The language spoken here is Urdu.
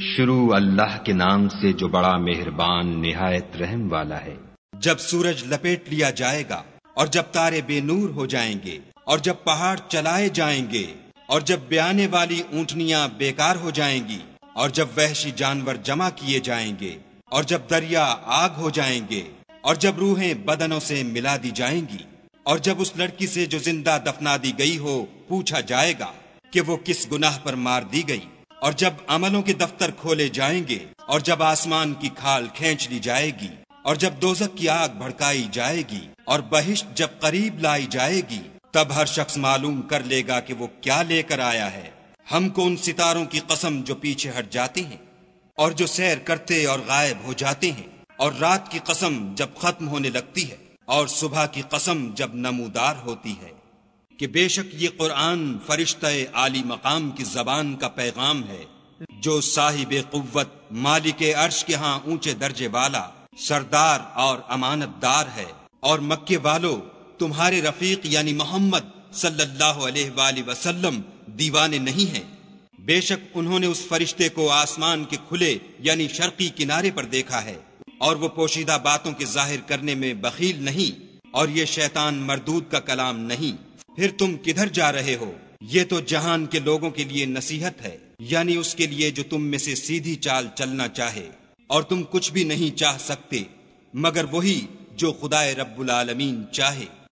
شروع اللہ کے نام سے جو بڑا مہربان نہایت رحم والا ہے۔ جب سورج لپیٹ لیا جائے گا اور جب تارے بے نور ہو جائیں گے اور جب پہاڑ چلائے جائیں گے اور جب بیانے والی اونٹنیاں بیکار ہو جائیں گی اور جب وحشی جانور جمع کیے جائیں گے اور جب دریا آگ ہو جائیں گے اور جب روحیں بدنوں سے ملا دی جائیں گی اور جب اس لڑکی سے جو زندہ دفنا دی گئی ہو پوچھا جائے گا کہ وہ کس گناہ پر مار دی گئی۔ اور جب عملوں کے دفتر کھولے جائیں گے اور جب آسمان کی کھال کھینچ لی جائے گی اور جب دوزک کی آگ بھڑکائی جائے گی اور بہشت جب قریب لائی جائے گی، تب ہر شخص معلوم کر لے گا کہ وہ کیا لے کر آیا ہے۔ ہم کو ان ستاروں کی قسم جو پیچھے ہٹ جاتے ہیں اور جو سیر کرتے اور غائب ہو جاتے ہیں اور رات کی قسم جب ختم ہونے لگتی ہے اور صبح کی قسم جب نمودار ہوتی ہے۔ کہ بے شک یہ قرآن فرشتہ عالی مقام کی زبان کا پیغام ہے، جو صاحب قوت مالک عرش کے ہاں اونچے درجے والا سردار اور امانت دار ہے اور مکے والو تمہارے رفیق یعنی محمد صلی اللہ علیہ وآلہ وسلم دیوانے نہیں ہیں۔ بے شک انہوں نے اس فرشتے کو آسمان کے کھلے یعنی شرقی کنارے پر دیکھا ہے اور وہ پوشیدہ باتوں کے ظاہر کرنے میں بخیل نہیں اور یہ شیطان مردود کا کلام نہیں۔ پھر تم کدھر جا رہے ہو؟ یہ تو جہان کے لوگوں کے لیے نصیحت ہے یعنی اس کے لیے جو تم میں سے سیدھی چال چلنا چاہے، اور تم کچھ بھی نہیں چاہ سکتے، مگر وہی جو خدا رب العالمین چاہے۔